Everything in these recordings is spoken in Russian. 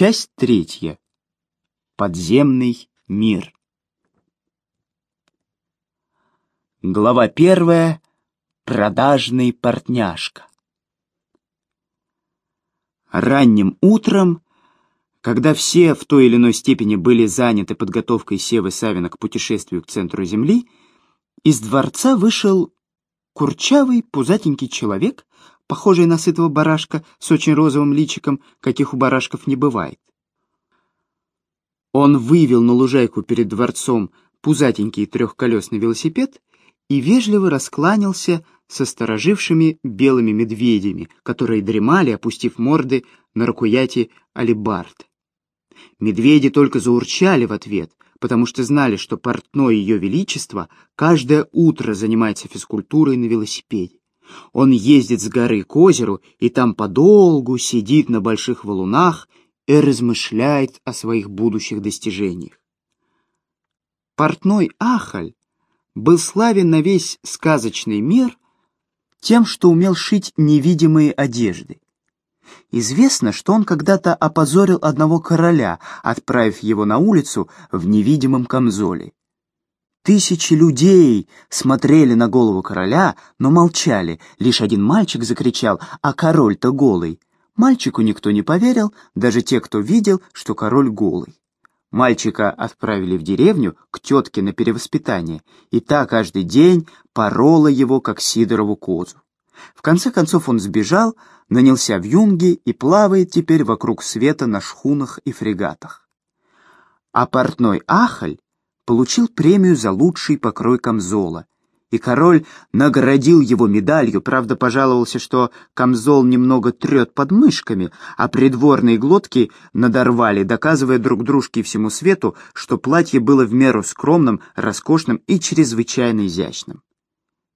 Часть третья. Подземный мир. Глава первая. Продажный портняшка. Ранним утром, когда все в той или иной степени были заняты подготовкой Севы Савина к путешествию к центру Земли, из дворца вышел курчавый, пузатенький человек, похожий на сытого барашка с очень розовым личиком, каких у барашков не бывает. Он вывел на лужайку перед дворцом пузатенький трехколесный велосипед и вежливо раскланялся со сторожившими белыми медведями, которые дремали, опустив морды на рукояти алибард. Медведи только заурчали в ответ, потому что знали, что портной Ее Величество каждое утро занимается физкультурой на велосипеде. Он ездит с горы к озеру и там подолгу сидит на больших валунах и размышляет о своих будущих достижениях. Портной Ахаль был славен на весь сказочный мир тем, что умел шить невидимые одежды. Известно, что он когда-то опозорил одного короля, отправив его на улицу в невидимом камзоле. Тысячи людей смотрели на голову короля, но молчали. Лишь один мальчик закричал «А король-то голый!». Мальчику никто не поверил, даже те, кто видел, что король голый. Мальчика отправили в деревню к тетке на перевоспитание, и та каждый день порола его, как Сидорову козу. В конце концов он сбежал, нанялся в юнги и плавает теперь вокруг света на шхунах и фрегатах. А портной Ахаль получил премию за лучший покрой камзола, и король наградил его медалью, правда, пожаловался, что камзол немного трет под мышками, а придворные глотки надорвали, доказывая друг дружке и всему свету, что платье было в меру скромным, роскошным и чрезвычайно изящным.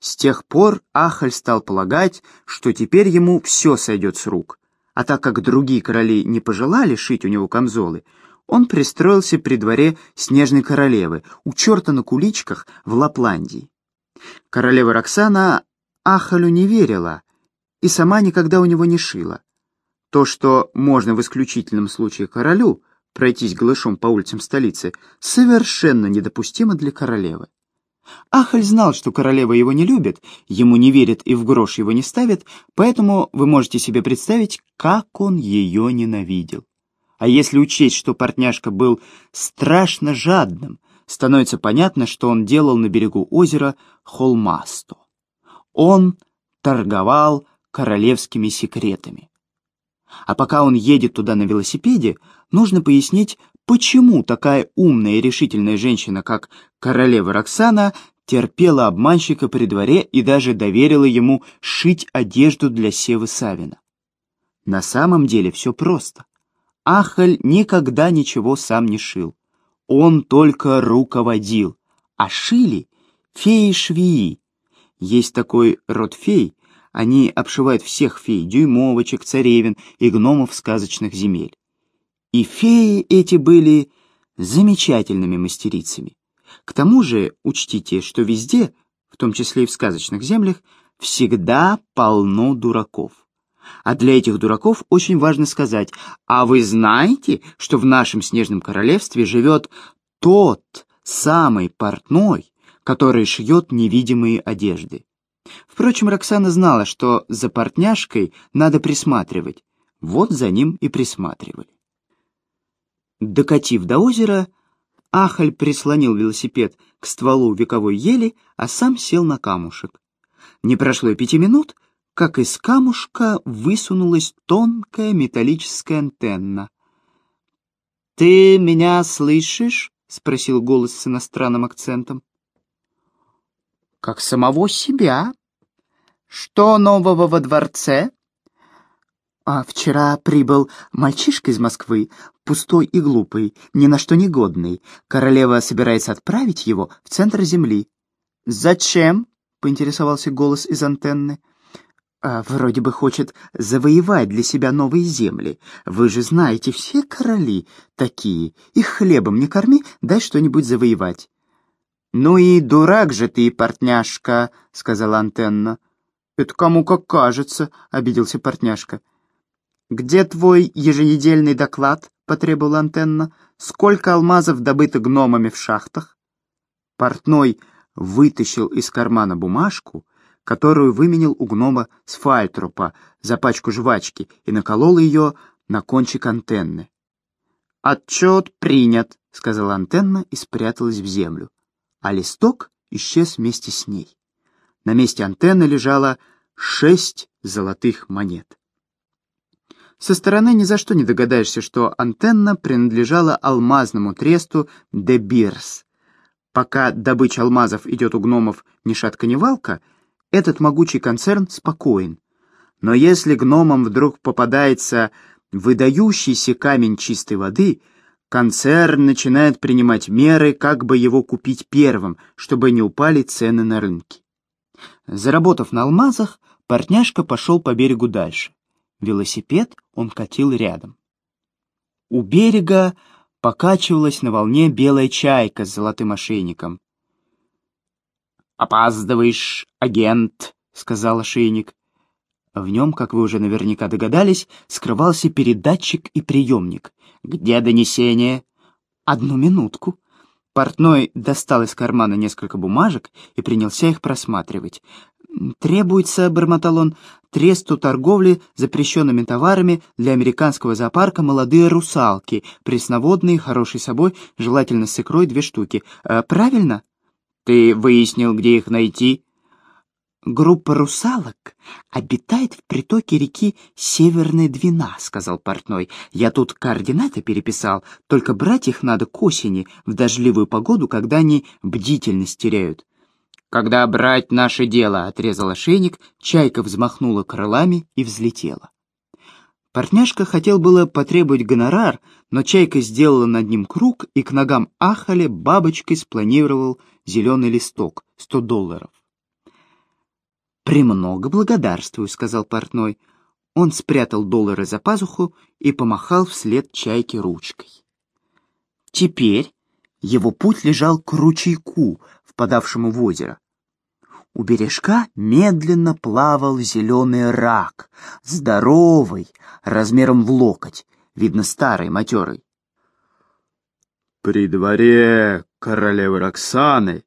С тех пор Ахаль стал полагать, что теперь ему все сойдет с рук, а так как другие короли не пожелали шить у него камзолы, он пристроился при дворе Снежной Королевы, у черта на куличках в Лапландии. Королева Роксана Ахалю не верила и сама никогда у него не шила. То, что можно в исключительном случае королю пройтись голышом по улицам столицы, совершенно недопустимо для королевы. Ахаль знал, что королева его не любит, ему не верит и в грош его не ставит, поэтому вы можете себе представить, как он ее ненавидел. А если учесть, что портняшка был страшно жадным, становится понятно, что он делал на берегу озера Холмасто. Он торговал королевскими секретами. А пока он едет туда на велосипеде, нужно пояснить, почему такая умная и решительная женщина, как королева Роксана, терпела обманщика при дворе и даже доверила ему шить одежду для Севы Савина. На самом деле все просто. Ахаль никогда ничего сам не шил. Он только руководил, а шили феи-швеи. Есть такой род фей, они обшивают всех фей, дюймовочек, царевин и гномов сказочных земель. И феи эти были замечательными мастерицами. К тому же учтите, что везде, в том числе и в сказочных землях, всегда полно дураков. А для этих дураков очень важно сказать, а вы знаете, что в нашем снежном королевстве живет тот самый портной, который шьет невидимые одежды. Впрочем, Роксана знала, что за портняшкой надо присматривать. Вот за ним и присматривали. Докатив до озера, Ахаль прислонил велосипед к стволу вековой ели, а сам сел на камушек. Не прошло и пяти минут, как из камушка высунулась тонкая металлическая антенна. «Ты меня слышишь?» — спросил голос с иностранным акцентом. «Как самого себя. Что нового во дворце?» «А вчера прибыл мальчишка из Москвы, пустой и глупый, ни на что не годный. Королева собирается отправить его в центр земли». «Зачем?» — поинтересовался голос из антенны а вроде бы хочет завоевать для себя новые земли. Вы же знаете, все короли такие. Их хлебом не корми, дай что-нибудь завоевать. «Ну и дурак же ты, портняшка», — сказала антенна. «Это кому как кажется», — обиделся портняшка. «Где твой еженедельный доклад потребовал антенна. «Сколько алмазов добыто гномами в шахтах?» Портной вытащил из кармана бумажку, которую выменил у гнома с фальтрупа за пачку жвачки и наколол ее на кончик антенны. «Отчет принят», — сказала антенна и спряталась в землю. А листок исчез вместе с ней. На месте антенны лежало шесть золотых монет. Со стороны ни за что не догадаешься, что антенна принадлежала алмазному тресту «Де Бирс». Пока добыча алмазов идет у гномов ни шатка ни валка, этот могучий концерн спокоен. Но если гномам вдруг попадается выдающийся камень чистой воды, концерн начинает принимать меры, как бы его купить первым, чтобы не упали цены на рынке. Заработав на алмазах, партняшка пошел по берегу дальше. Велосипед он катил рядом. У берега покачивалась на волне белая чайка с золотым ошейником. «Опаздываешь, агент», — сказал ошейник. В нем, как вы уже наверняка догадались, скрывался передатчик и приемник. «Где донесение?» «Одну минутку». Портной достал из кармана несколько бумажек и принялся их просматривать. «Требуется, — бормотал он, — тресту торговли запрещенными товарами для американского зоопарка молодые русалки, пресноводные, хорошей собой, желательно с икрой две штуки. Э, правильно?» «Ты выяснил, где их найти?» «Группа русалок обитает в притоке реки Северная Двина», — сказал портной. «Я тут координаты переписал, только брать их надо к осени, в дождливую погоду, когда они бдительность теряют. «Когда брать наше дело», — отрезал ошейник, чайка взмахнула крылами и взлетела. Партняшка хотел было потребовать гонорар, но чайка сделала над ним круг и к ногам Ахали бабочкой спланировал зеленый листок — сто долларов. «Премного благодарствую», — сказал портной. Он спрятал доллары за пазуху и помахал вслед чайке ручкой. Теперь его путь лежал к ручейку, впадавшему в озеро. У бережка медленно плавал зеленый рак, здоровый, размером в локоть, видно старый, матерый. При дворе королевы Роксаны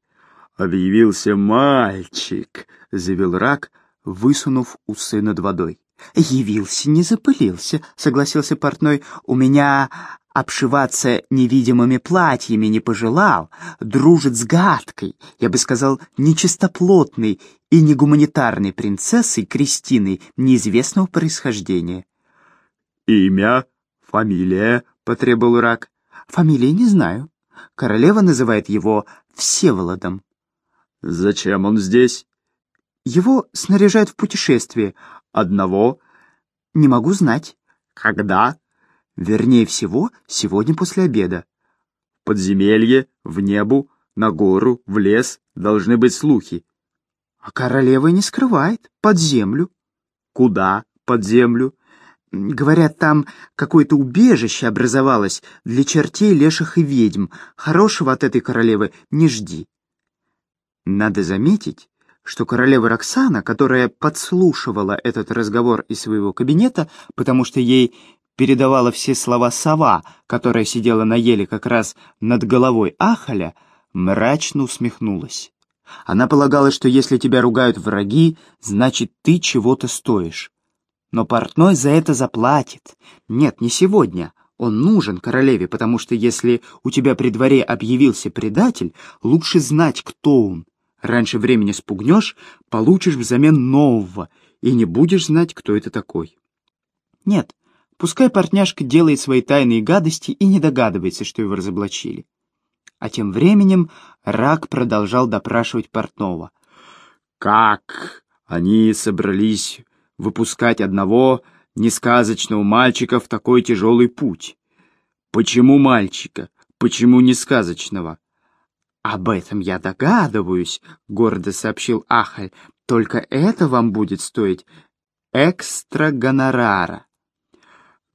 объявился мальчик, — заявил рак, высунув усы над водой. «Явился, не запылился», — согласился портной. «У меня обшиваться невидимыми платьями не пожелал, дружит с гадкой, я бы сказал, нечистоплотной и негуманитарной принцессой Кристиной неизвестного происхождения. «Имя, фамилия?» — потребовал Рак. «Фамилии не знаю. Королева называет его Всеволодом». «Зачем он здесь?» «Его снаряжают в путешествие. Одного?» «Не могу знать». «Когда?» Вернее всего, сегодня после обеда. В подземелье, в небу, на гору, в лес должны быть слухи. А королева не скрывает, под землю. Куда под землю? Говорят, там какое-то убежище образовалось для чертей, леших и ведьм. Хорошего от этой королевы не жди. Надо заметить, что королева Роксана, которая подслушивала этот разговор из своего кабинета, потому что ей передавала все слова сова, которая сидела на еле как раз над головой Ахаля, мрачно усмехнулась. Она полагала, что если тебя ругают враги, значит, ты чего-то стоишь. Но портной за это заплатит. Нет, не сегодня. Он нужен королеве, потому что если у тебя при дворе объявился предатель, лучше знать, кто он. Раньше времени спугнешь, получишь взамен нового, и не будешь знать, кто это такой. Нет, Пускай партняшка делает свои тайные гадости и не догадывается, что его разоблачили. А тем временем Рак продолжал допрашивать портного. «Как они собрались выпускать одного несказочного мальчика в такой тяжелый путь? Почему мальчика? Почему несказочного?» «Об этом я догадываюсь», — гордо сообщил Ахаль. «Только это вам будет стоить экстра гонорара».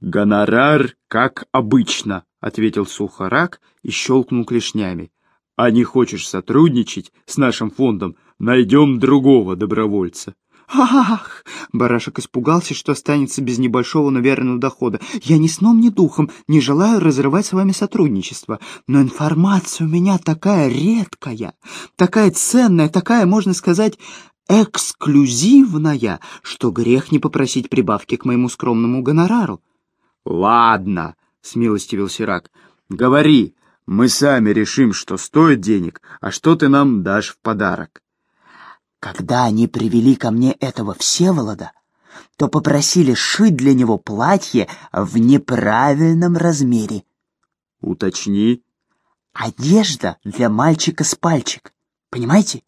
«Гонорар, как обычно», — ответил Сухарак и щелкнул клешнями. «А не хочешь сотрудничать с нашим фондом, найдем другого добровольца. «Ах!» Барашек испугался, что останется без небольшого, но верного дохода. «Я ни сном, ни духом не желаю разрывать с вами сотрудничество, но информация у меня такая редкая, такая ценная, такая, можно сказать, эксклюзивная, что грех не попросить прибавки к моему скромному гонорару». «Ладно», — смилостивился Рак, — «говори, мы сами решим, что стоит денег, а что ты нам дашь в подарок». Когда они привели ко мне этого Всеволода, то попросили шить для него платье в неправильном размере. Уточни. Одежда для мальчика с пальчик. Понимаете?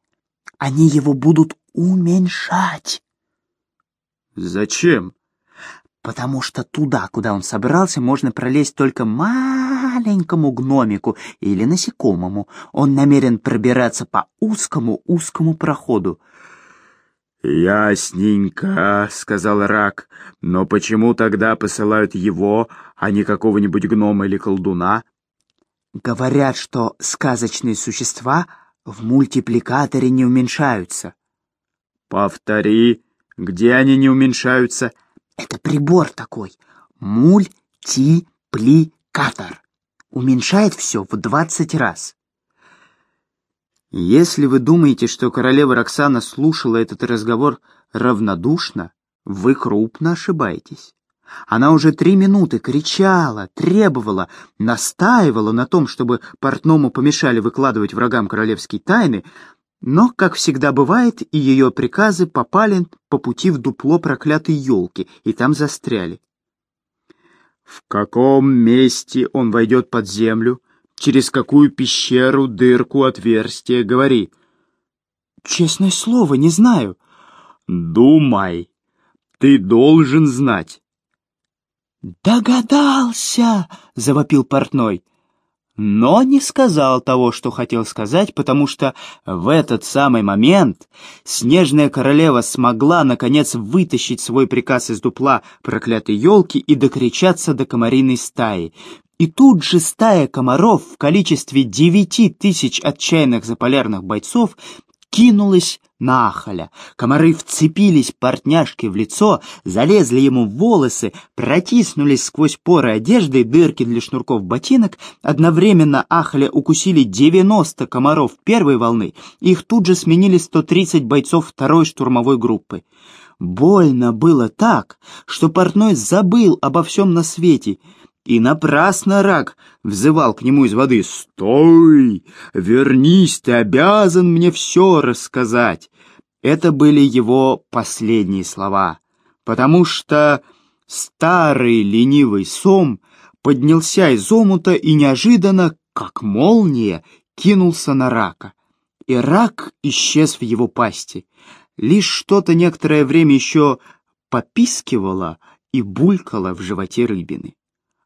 Они его будут уменьшать. Зачем? Потому что туда, куда он собрался, можно пролезть только маленькому гномику или насекомому. Он намерен пробираться по узкому-узкому проходу. «Ясненько», — сказал Рак, — «но почему тогда посылают его, а не какого-нибудь гнома или колдуна?» «Говорят, что сказочные существа в мультипликаторе не уменьшаются». «Повтори, где они не уменьшаются?» «Это прибор такой, мультипликатор. Уменьшает все в двадцать раз». Если вы думаете, что королева Роксана слушала этот разговор равнодушно, вы крупно ошибаетесь. Она уже три минуты кричала, требовала, настаивала на том, чтобы портному помешали выкладывать врагам королевские тайны, но, как всегда бывает, и ее приказы попали по пути в дупло проклятой елки, и там застряли. «В каком месте он войдет под землю?» Через какую пещеру, дырку, отверстие? Говори. Честное слово, не знаю. Думай. Ты должен знать. Догадался, завопил портной. Но не сказал того, что хотел сказать, потому что в этот самый момент снежная королева смогла, наконец, вытащить свой приказ из дупла проклятой елки и докричаться до комариной стаи. И тут же стая комаров в количестве девяти тысяч отчаянных заполярных бойцов кинулась на Ахаля. Комары вцепились портняшке в лицо, залезли ему в волосы, протиснулись сквозь поры одежды и дырки для шнурков ботинок. Одновременно Ахаля укусили 90 комаров первой волны, их тут же сменили 130 бойцов второй штурмовой группы. Больно было так, что портной забыл обо всем на свете — и напрасно рак взывал к нему из воды. «Стой! Вернись, ты обязан мне все рассказать!» Это были его последние слова, потому что старый ленивый сом поднялся из омута и неожиданно, как молния, кинулся на рака. И рак исчез в его пасти. Лишь что-то некоторое время еще попискивало и булькало в животе рыбины.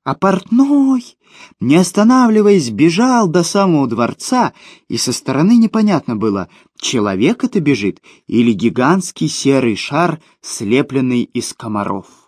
А портной, не останавливаясь, бежал до самого дворца, и со стороны непонятно было, человек это бежит или гигантский серый шар, слепленный из комаров.